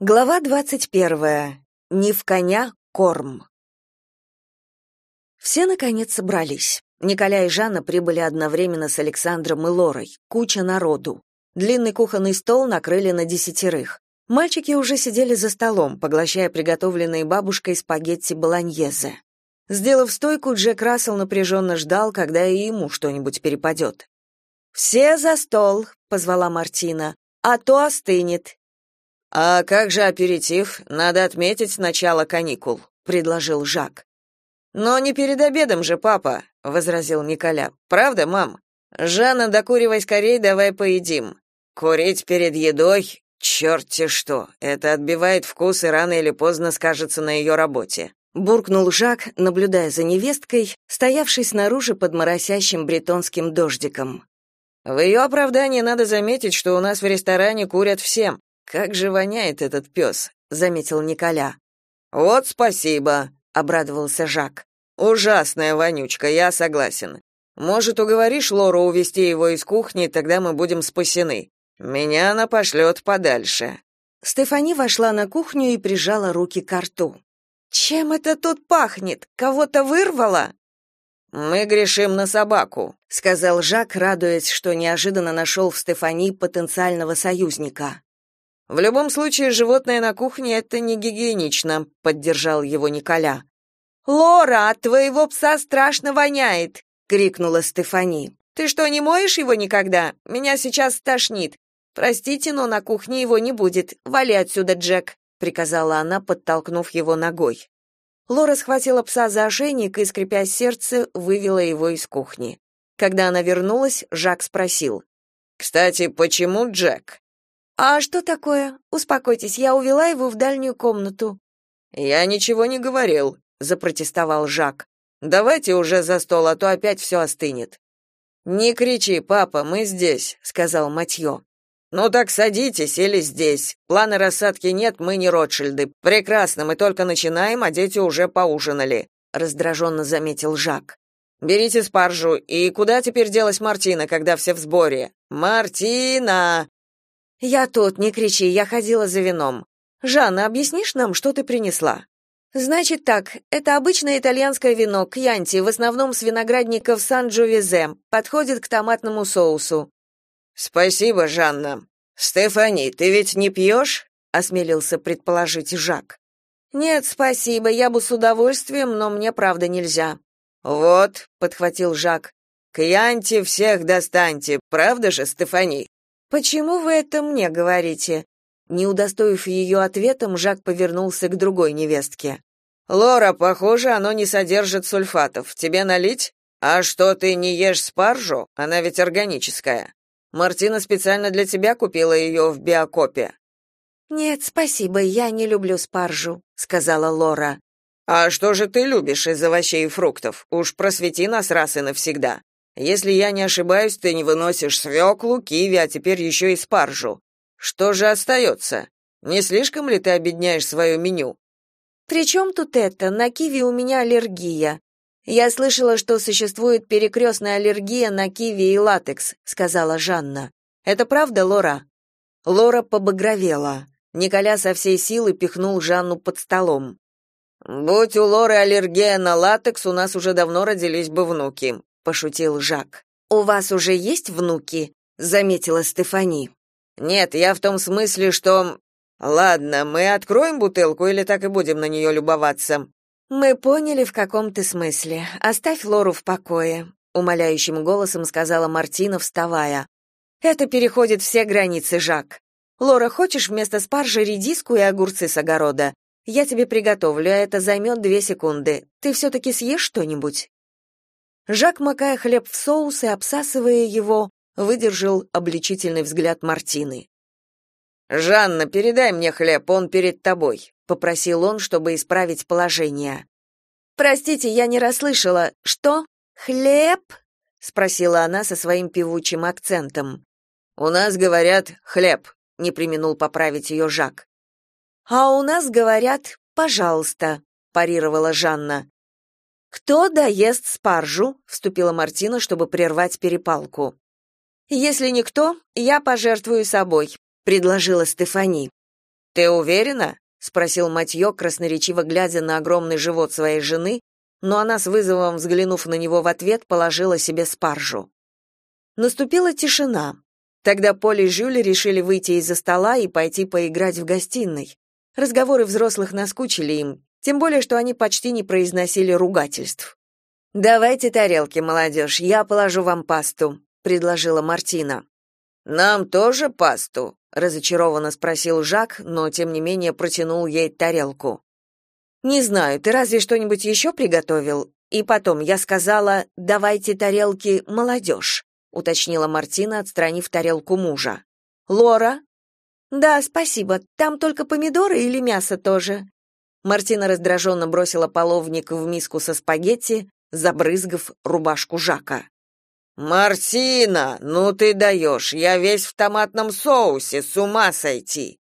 Глава двадцать первая. Не в коня корм. Все наконец собрались. Николя и Жанна прибыли одновременно с Александром и Лорой. Куча народу. Длинный кухонный стол накрыли на десятерых. Мальчики уже сидели за столом, поглощая приготовленные бабушкой спагетти болоньезе. Сделав стойку, Джек Рассел напряженно ждал, когда и ему что-нибудь перепадет. «Все за стол», — позвала Мартина, — «а то остынет». «А как же аперитив? Надо отметить начало каникул», — предложил Жак. «Но не перед обедом же, папа», — возразил Николя. «Правда, мам? Жанна, докуривай скорей, давай поедим. Курить перед едой? Черт-те что! Это отбивает вкус и рано или поздно скажется на ее работе». Буркнул Жак, наблюдая за невесткой, стоявшей снаружи под моросящим бретонским дождиком. В ее оправдании надо заметить, что у нас в ресторане курят всем. Как же воняет этот пес», — заметил Николя. Вот спасибо, обрадовался Жак. Ужасная вонючка, я согласен. Может, уговоришь Лору увести его из кухни, тогда мы будем спасены. Меня она пошлет подальше. Стефани вошла на кухню и прижала руки к рту. Чем это тут пахнет? Кого-то вырвало? Мы грешим на собаку, сказал Жак, радуясь, что неожиданно нашел в Стефани потенциального союзника. В любом случае, животное на кухне это не гигиенично, поддержал его Николя. Лора, от твоего пса страшно воняет, крикнула Стефани. Ты что, не моешь его никогда? Меня сейчас стошнит. Простите, но на кухне его не будет. Вали отсюда, Джек, приказала она, подтолкнув его ногой. Лора схватила пса за ошейник и, скрипя сердце, вывела его из кухни. Когда она вернулась, Жак спросил: "Кстати, почему Джек?" "А что такое? Успокойтесь, я увела его в дальнюю комнату". "Я ничего не говорил", запротестовал Жак. "Давайте уже за стол, а то опять все остынет". "Не кричи, папа, мы здесь", сказал Матьё. «Ну так садитесь или здесь. Плана рассадки нет, мы не Ротшильды. Прекрасно, мы только начинаем, а дети уже поужинали», — раздраженно заметил Жак. «Берите спаржу. И куда теперь делась Мартина, когда все в сборе? Мартина!» «Я тут, не кричи, я ходила за вином. Жанна, объяснишь нам, что ты принесла?» «Значит так, это обычное итальянское вино, кьянти, в основном с виноградников Сан-Джовезе, подходит к томатному соусу. Спасибо, Жанна. Стефани, ты ведь не пьешь?» — осмелился предположить Жак. Нет, спасибо, я бы с удовольствием, но мне правда нельзя. Вот, подхватил Жак. Кьянти всех достаньте, правда же, Стефани? Почему вы это мне говорите? Не удостоив ее ответом, Жак повернулся к другой невестке. Лора, похоже, оно не содержит сульфатов. Тебе налить? А что ты не ешь спаржу? Она ведь органическая. Мартина специально для тебя купила ее в биокопе. Нет, спасибо, я не люблю спаржу, сказала Лора. А что же ты любишь из овощей и фруктов? Уж просвети нас раз и навсегда. Если я не ошибаюсь, ты не выносишь свеклу, киви, а теперь еще и спаржу. Что же остается? Не слишком ли ты обедняешь свое меню? «При чем тут это? На киви у меня аллергия. Я слышала, что существует перекрестная аллергия на киви и латекс, сказала Жанна. Это правда, Лора? Лора побагровела. Николя со всей силы пихнул Жанну под столом. Будь у Лоры аллергия на латекс, у нас уже давно родились бы внуки, пошутил Жак. У вас уже есть внуки? заметила Стефани. Нет, я в том смысле, что Ладно, мы откроем бутылку или так и будем на нее любоваться. Мы поняли в каком ты смысле. Оставь Лору в покое, умоляющим голосом сказала Мартина, вставая. Это переходит все границы, Жак. Лора, хочешь вместо спаржи редиску и огурцы с огорода? Я тебе приготовлю, а это займет две секунды. Ты все-таки съешь что-нибудь?» Жак, макая хлеб в соус и обсасывая его, выдержал обличительный взгляд Мартины. «Жанна, передай мне хлеб, он перед тобой», — попросил он, чтобы исправить положение. «Простите, я не расслышала. Что? Хлеб?» — спросила она со своим певучим акцентом. «У нас говорят хлеб», — не применул поправить ее Жак. «А у нас говорят «пожалуйста», — парировала Жанна. «Кто доест спаржу?» — вступила Мартина, чтобы прервать перепалку. «Если никто, я пожертвую собой», — предложила Стефани. Ты уверена? спросил Матьё, красноречиво глядя на огромный живот своей жены, но она с вызовом взглянув на него в ответ, положила себе спаржу. Наступила тишина. Тогда Поль и Жюль решили выйти из-за стола и пойти поиграть в гостиной. Разговоры взрослых наскучили им, тем более что они почти не произносили ругательств. Давайте тарелки, молодежь, я положу вам пасту, предложила Мартина. Нам тоже пасту, разочарованно спросил Жак, но тем не менее протянул ей тарелку. Не знаю, ты разве что-нибудь еще приготовил? И потом я сказала: "Давайте тарелки, молодежь», — уточнила Мартина, отстранив тарелку мужа. Лора? Да, спасибо. Там только помидоры или мясо тоже? Мартина раздраженно бросила половник в миску со спагетти, забрызгав рубашку Жака. «Мартина, ну ты даешь, я весь в томатном соусе, с ума сойти!»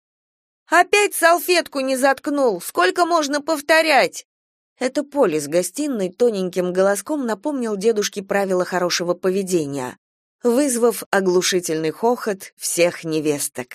«Опять салфетку не заткнул, сколько можно повторять?» Это Поле с гостиной тоненьким голоском напомнил дедушке правила хорошего поведения, вызвав оглушительный хохот всех невесток.